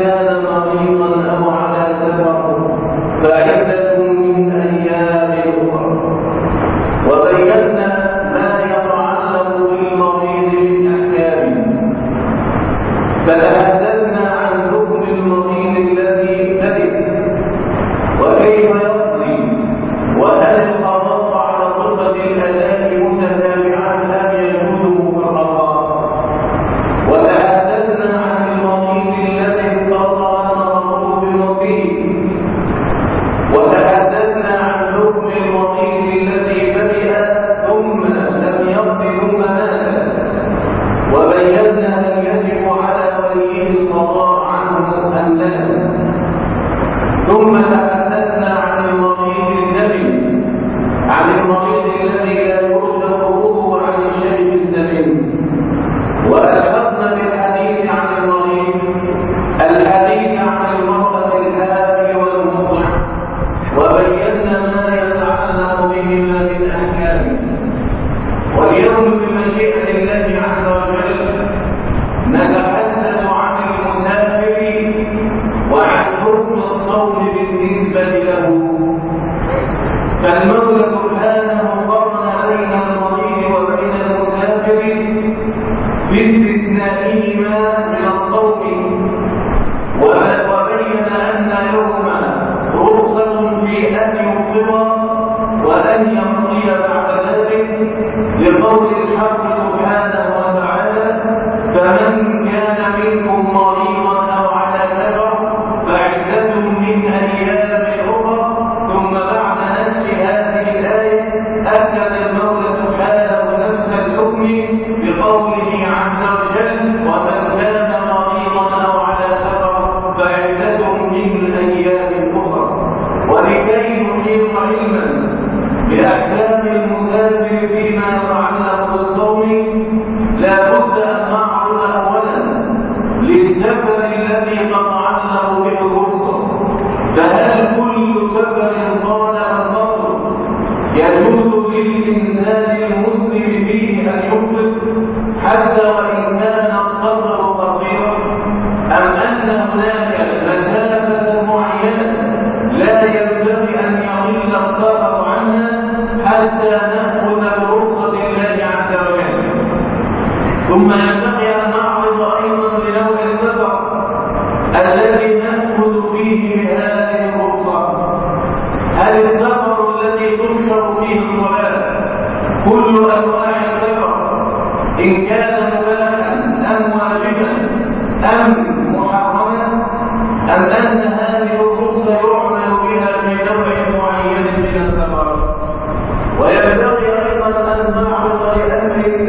وأن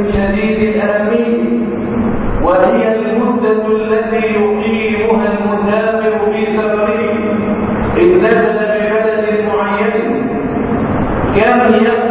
شديد الأمين وهي المدة التي يقيمها المسافر في سفره إذ نزل ببلد معين كم يقضي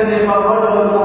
ustedes de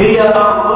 هي أربعة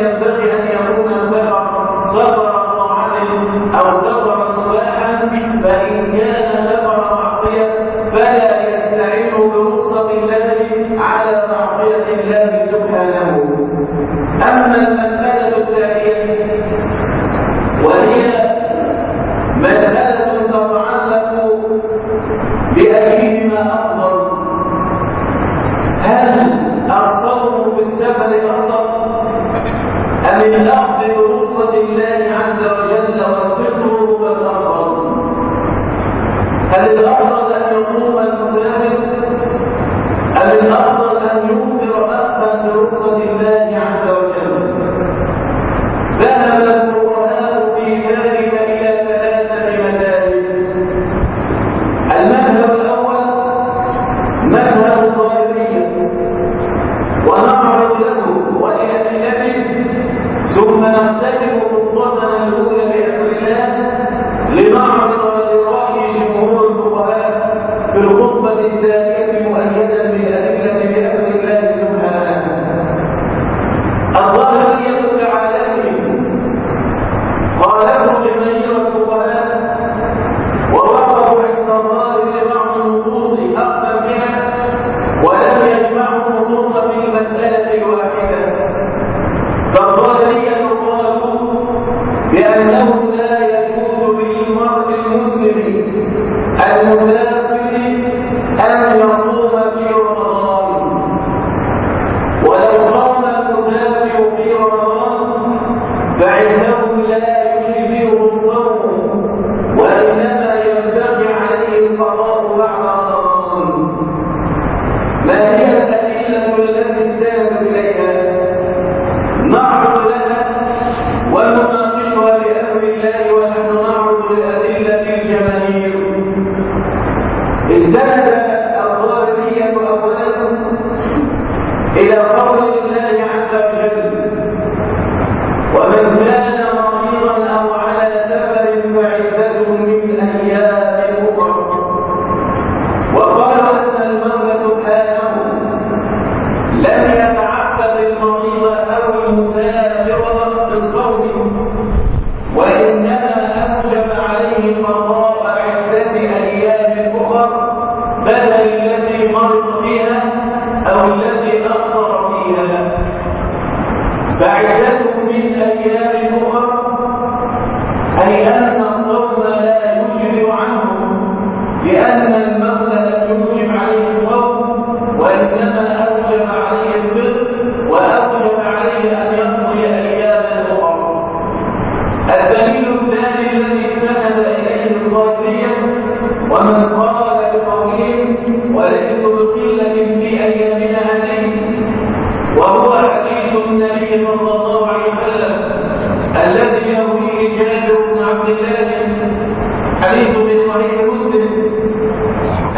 ينبغي أن يكون سفرا سفرا طاعة أو سفر مباحا فإن كان سفر معصية فلا يستعين برخصة الله على معصية الله سبحانه. أما المسألة الثانية وهي مسألة أخذ رخصة الله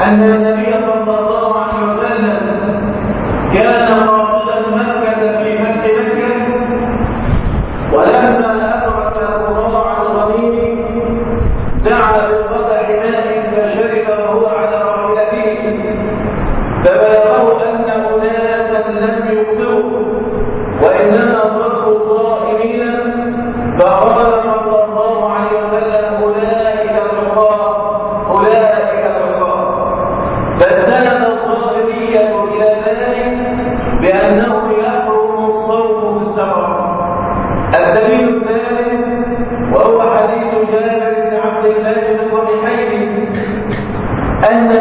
and then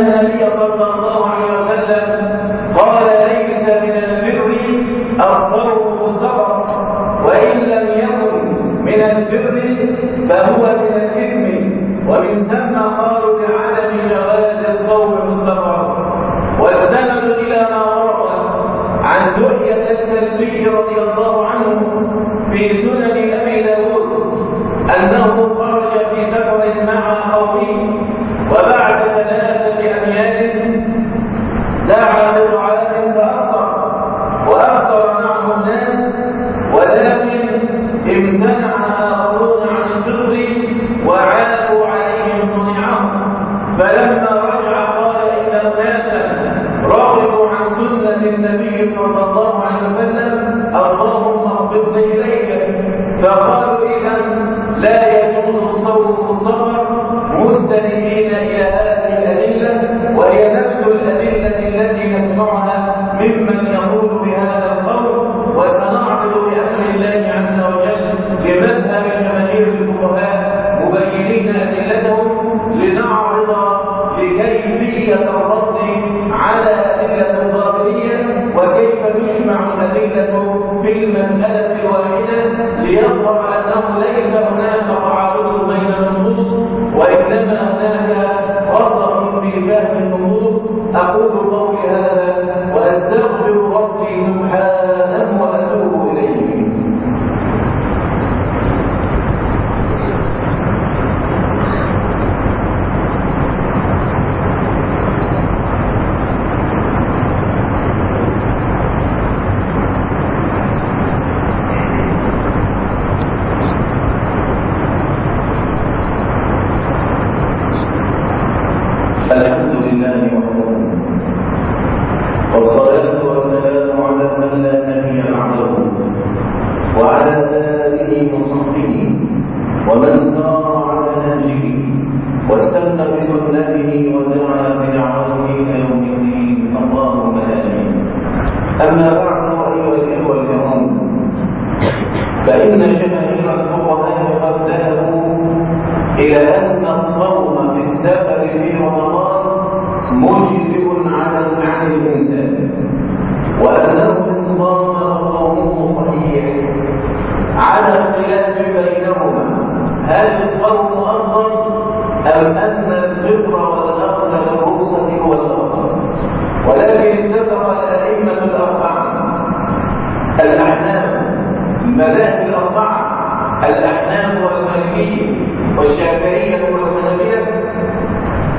النبي صلى الله عليه وسلم قال ليس من البر الصوم صبر وإن لم يكن من البر فهو من الإثم. ومن ثم قالوا بعدم جواز الصوم الصبر. واستندوا إلى ما ورد عن دحية النبي رضي الله عنه في سنن أبي داود أنه خرج في سفر مع قومه فقالوا إذا لا يجوز الصوم الصبر مستندين إلى هذه الأدلة وهي نفس الأدلة التي نسمعها ممن يقول بهذا القول وسنعرض بأمر الله عز وجل لمذهب جماهير الفقهاء مبينين أدلتهم لنعرض لكيفية الرد على أدلة الظاهرية وكيف تجمع الأدلة في المسألة واحدة ليظهر أنه ليس هناك تعارض بين النصوص وإنما هناك فرق في فهم النصوص. أقول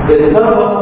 del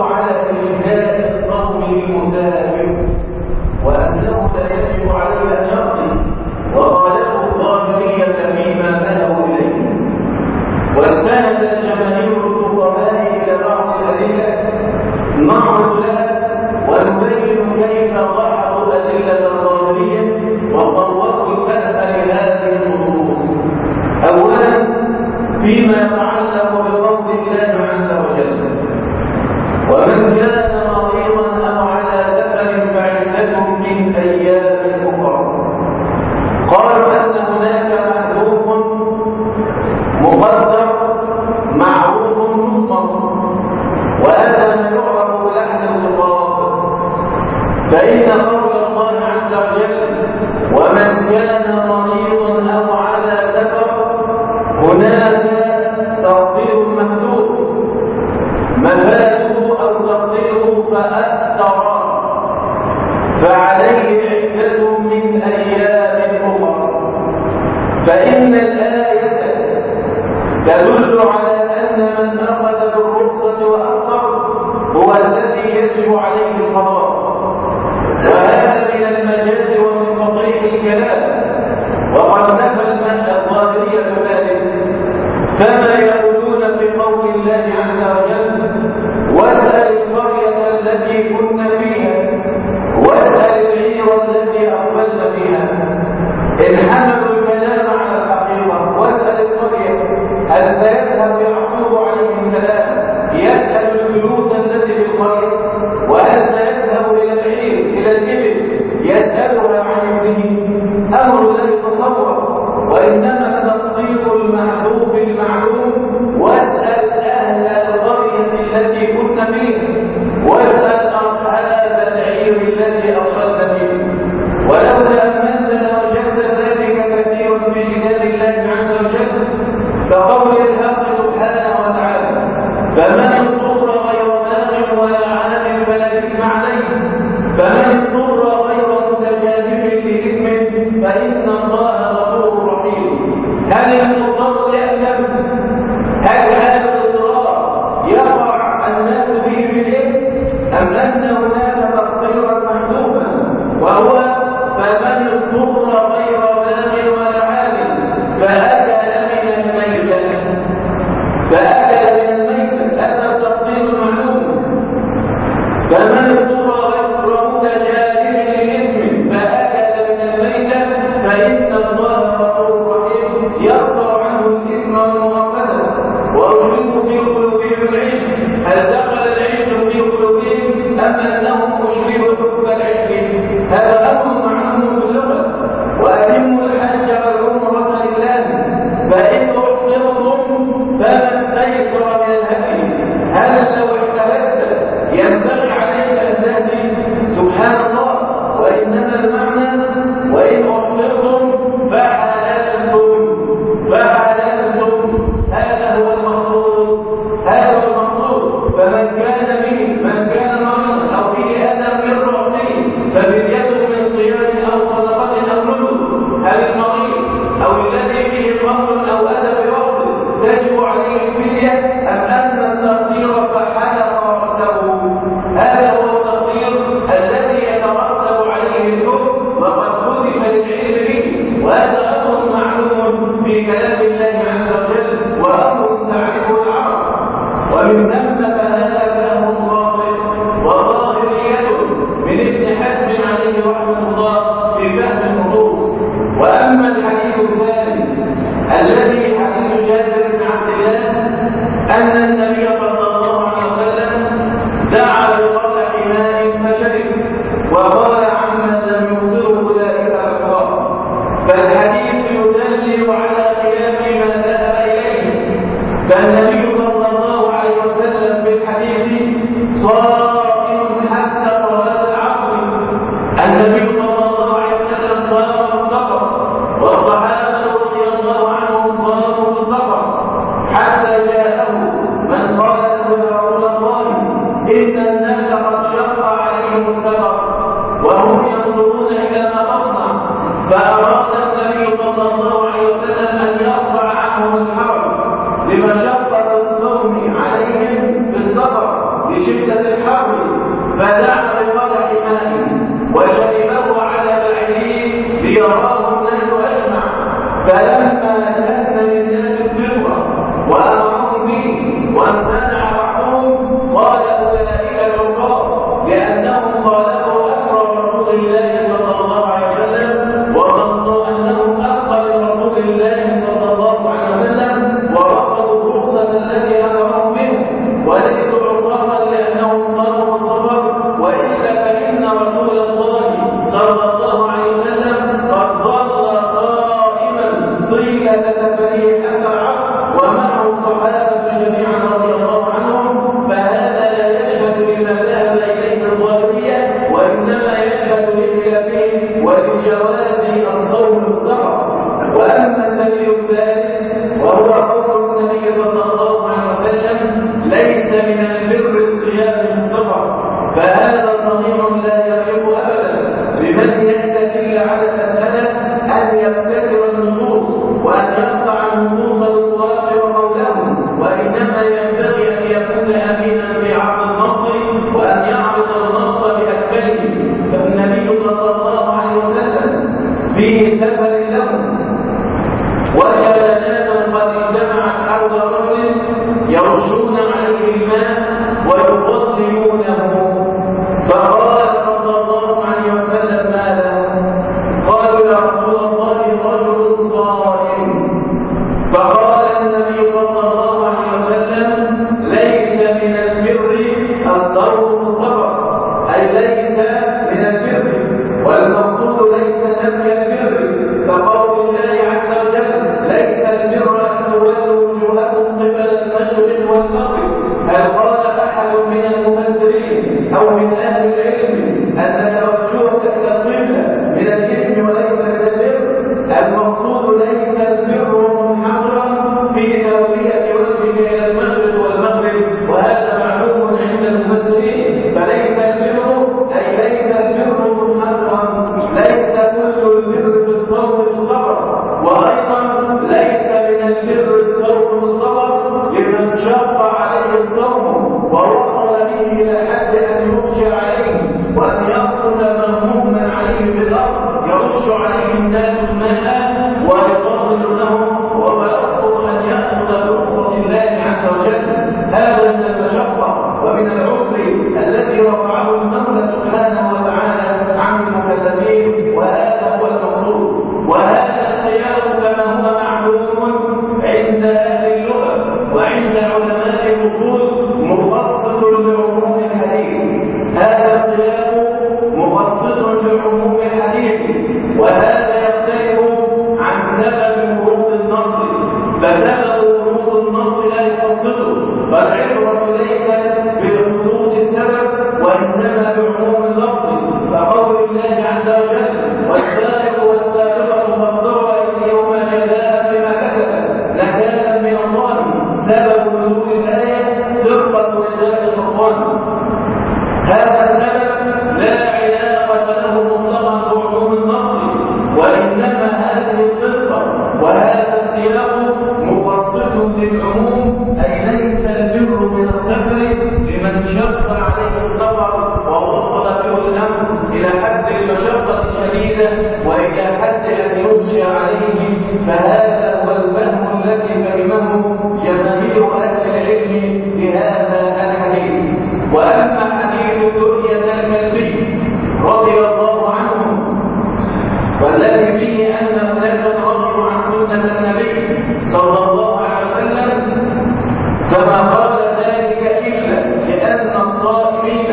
وما قال ذلك إلا لأن الصائمين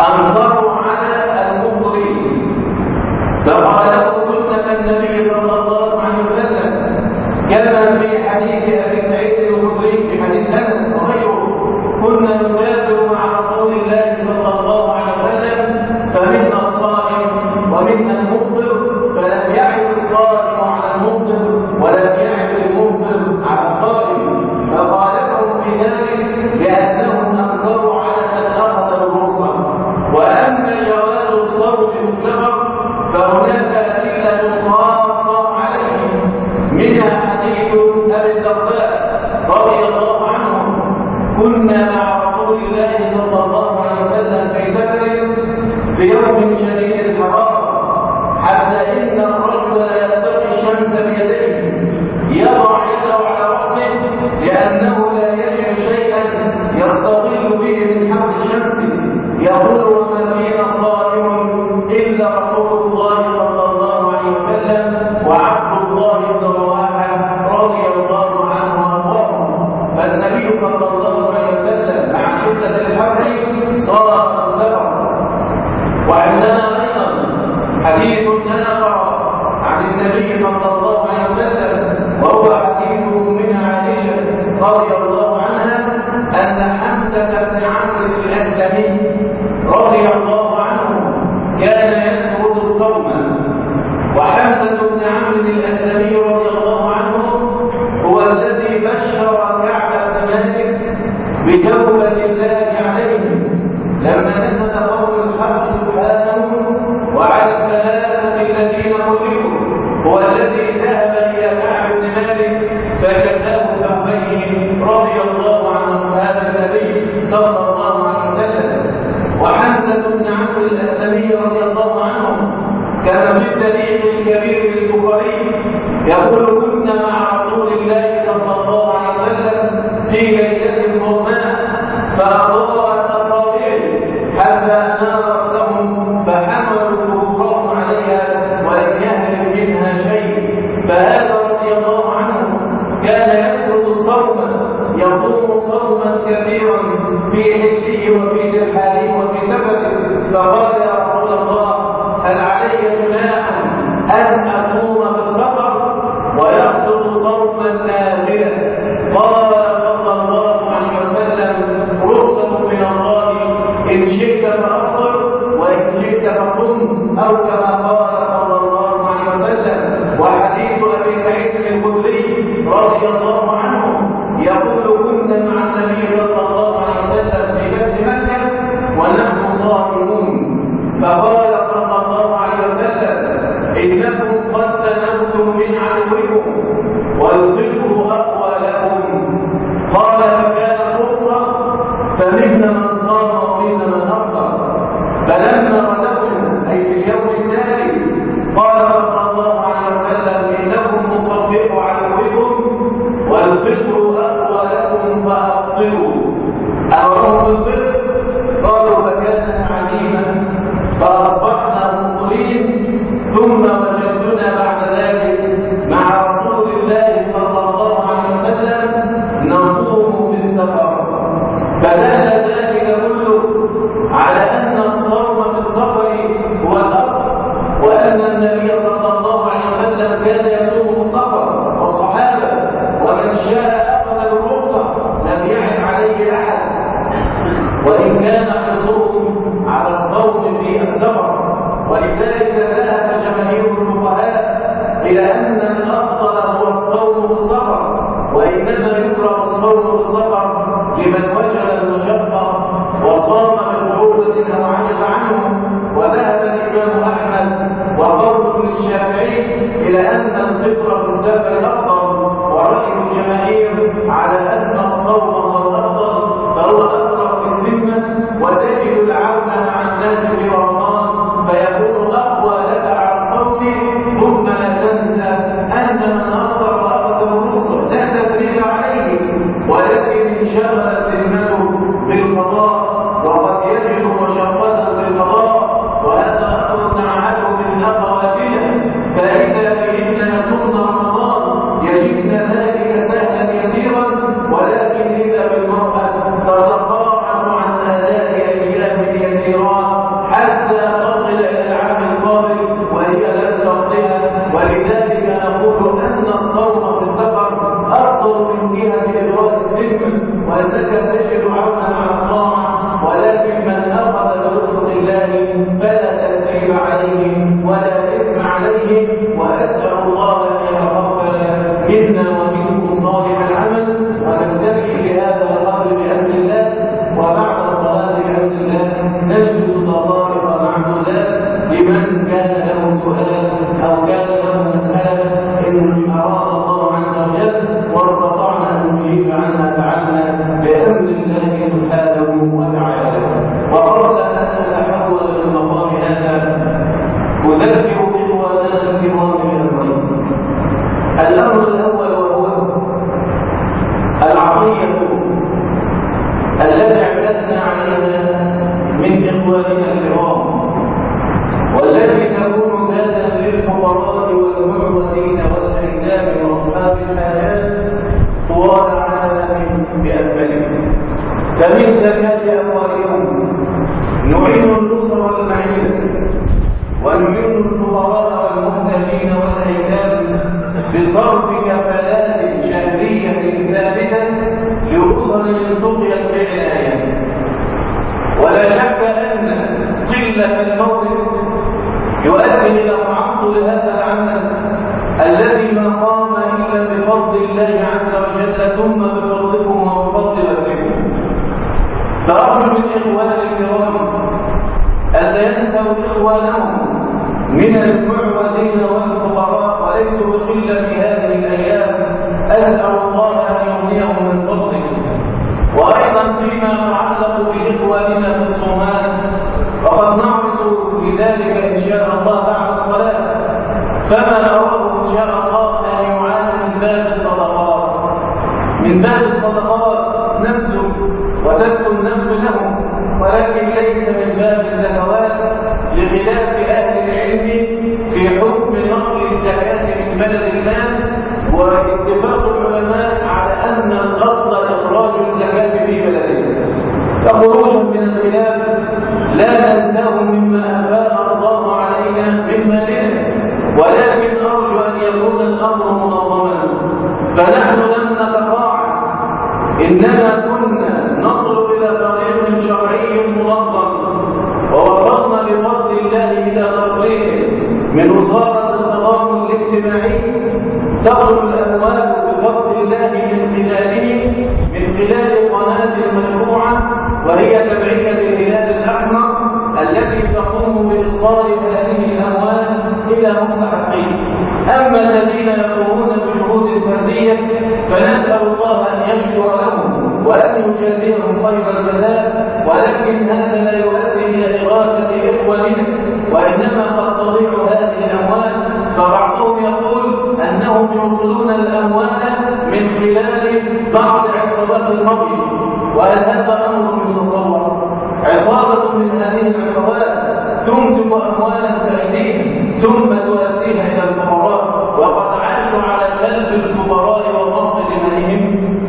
أنكروا على المفطرين فقالوا سنة النبي صلى الله عليه وسلم كما في حديث حديث نثر عن النبي صلى يسوق الصبر والصحابة ومن شاء أخذ الرخصة لم يعن عليه أحد. وإن كان حصولهم على الصوت في السفر ولذلك ذهب جماهير الفقهاء إلى أن الأفضل هو الصوم والسفر وإنما يكره الصوم والسفر لمن وجد المشقة وصام مشغولة أو عجز عنه. الشافعي إلى أن الفطر في السفر أفضل ورأي الجماهير على أن الصوم هو الأفضل فهو أقرب في الذمة وتجد العون مع الناس في رمضان فيكون أقوى لك على الصوم ثم لا تنسى أن من أفطر وأخذ الرخصة لا تدريب عليه ولكن انشغلت ذمته فلا تأثير عليه ولا إثم عليه وأسأل فخروجا من الخلاف. لا ننساه مما أفاء الله علينا من مالنا ولكن أرجو أن يكون الأمر منظما. فنحن لم نتقاعد. إنما كنا نصل إلى طريق شرعي منظم ووصلنا بفضل الله إلى تصريح من وزارة التضامن الاجتماعي تخرج الأموال بفضل الله من خلاله من خلال قناة مشروعة وهي تبعية الهلال الأحمر التي تقوم بإيصال هذه الأموال إلى مستحقين أما الذين يقومون بجهود فردية فنسأل الله أن يشكر لهم وأن يجازيهم خير الجزاء ولكن هذا لا يؤدي إلى إغاثة إخواننا وإنما قد تضيع هذه الأموال. فبعضهم يقول أنهم يوصلون الأموال من خلال بعض عصابات المضي وهل هذا من هذه العصابات تمسك أموالا بأيديهم ثم تؤديها إلى الفقراء. وقد عاشوا على سلب الفقراء ومص دمائهم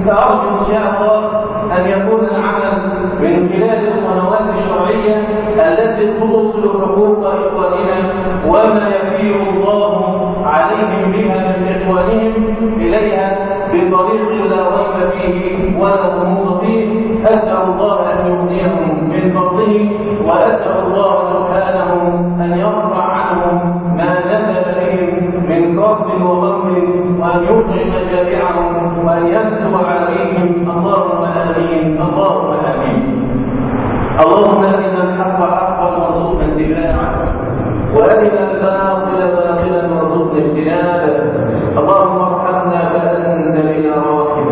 فأرجو إن شاء الله أن يكون العمل من خلال القنوات الشرعية التي توصل حقوق إخواننا وما يفير الله عليهم بها من إخوانهم إليها بطريق لا ريب فيه ولا غموض فيه. أسأل الله أن يغنيهم من فضله وأسأل الله سبحانه أن يرفع عنهم ما نزل بهم من قرب وغم وأن يطعم جميعهم وأن ينسب عليهم. اللهم آمين اللهم آمين. اللهم أرنا الحق حقا وارزقنا اتباعه وأرنا الباطل باطلا وارزقنا اجتنابه. اللهم ارحمنا فأنت بنا راحم.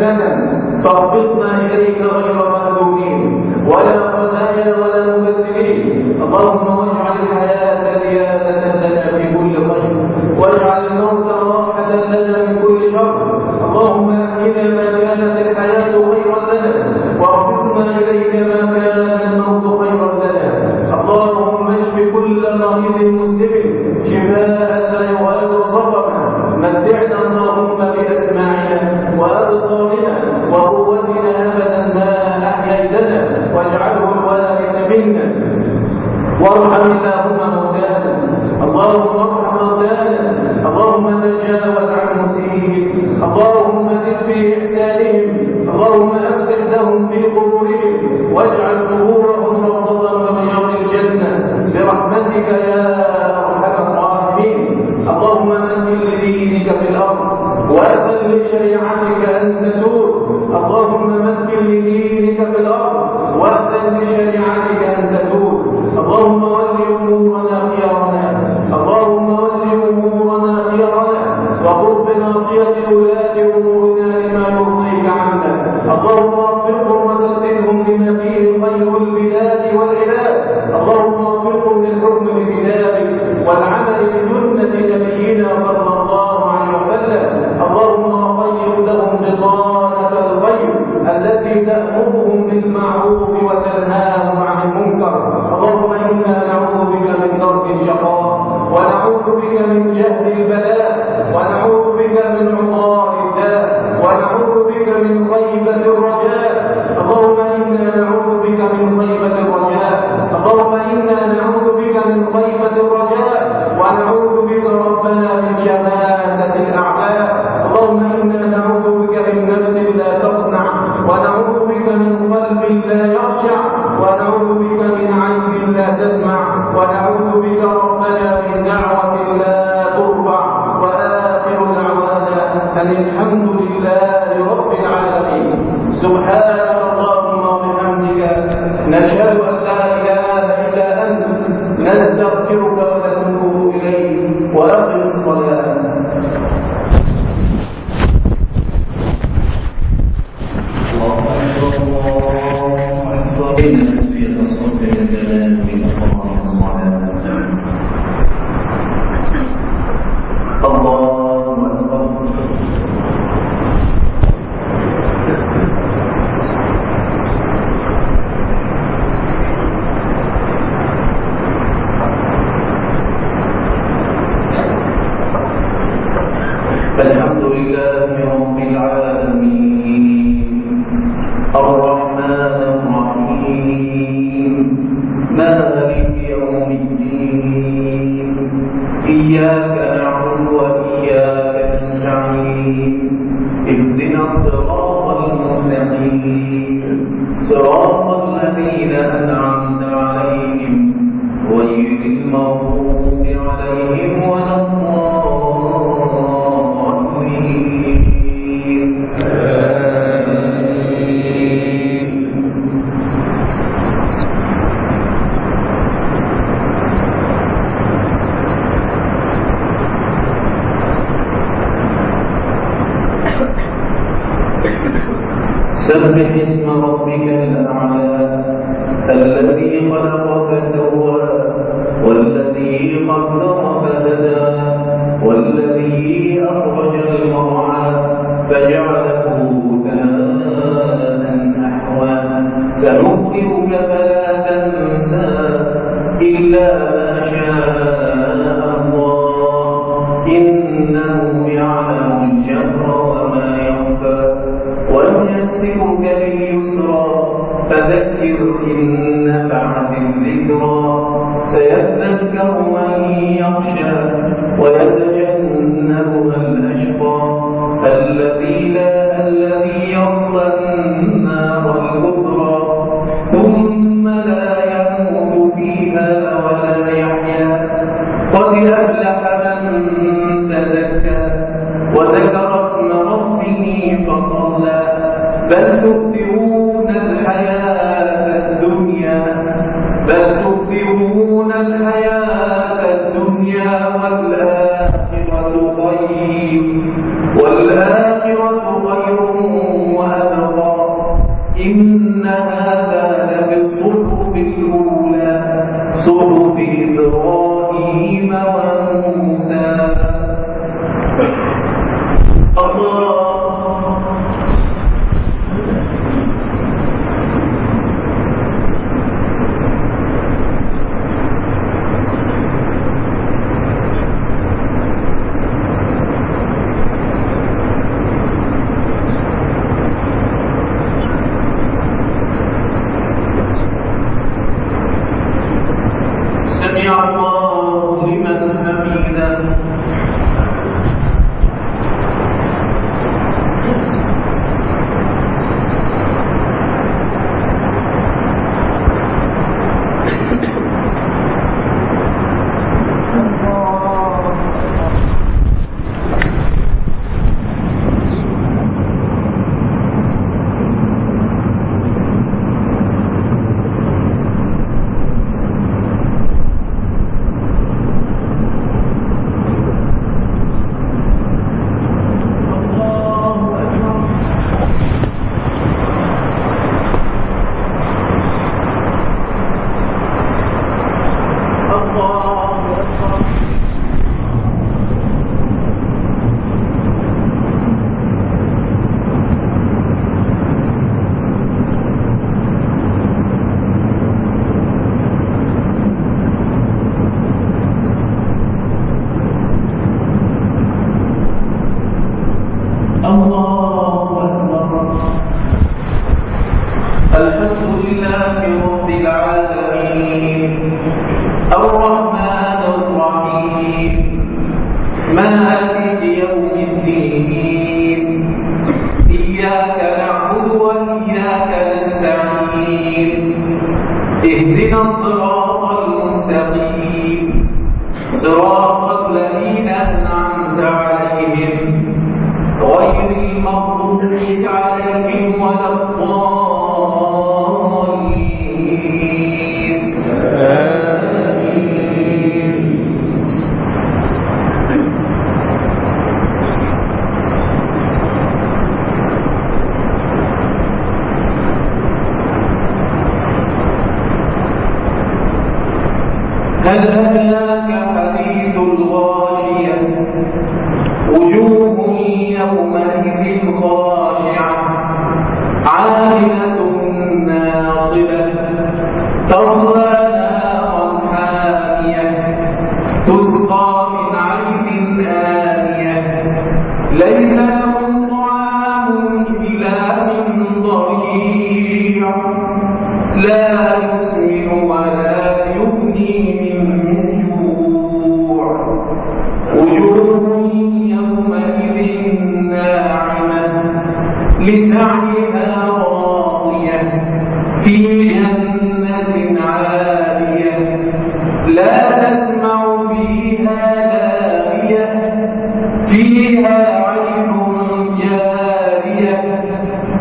فتنة فاقبضنا إليك غير مهدومين ولا خزايا ولا مبدلين. اللهم واجعل الحياة زيادة لنا في كل خير واجعل الموت راحة لنا من كل شر. اللهم أحينا ما كانت الحياة خيرا لنا واغفرنا إليك ما كان الموت خيرا لنا. اللهم اشف كل مريض مسلم. منا وارحم اللهم موتانا اللهم ارحم موتانا اللهم تجاوز عن مسيئهم. اللهم زد في إحسانهم. اللهم افسح لهم في قبورهم. واجعل قبورهم روضه من رياض الجنة. برحمتك يا أرحم الراحمين. اللهم مكن لدينك في الأرض. واذن لشريعتك أن تسود اللهم مكن لدينك في واذن لشريعتك ان تسود اللهم Senhor.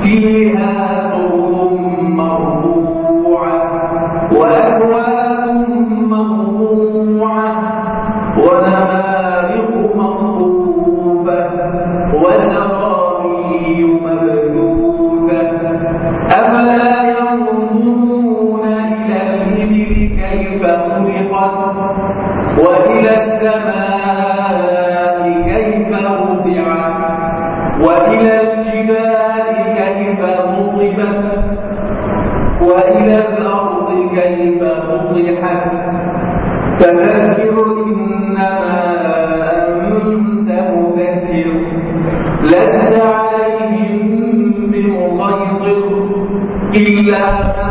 فيها فذكر إنما أنت مذكر. لست عليهم بمسيطر إلا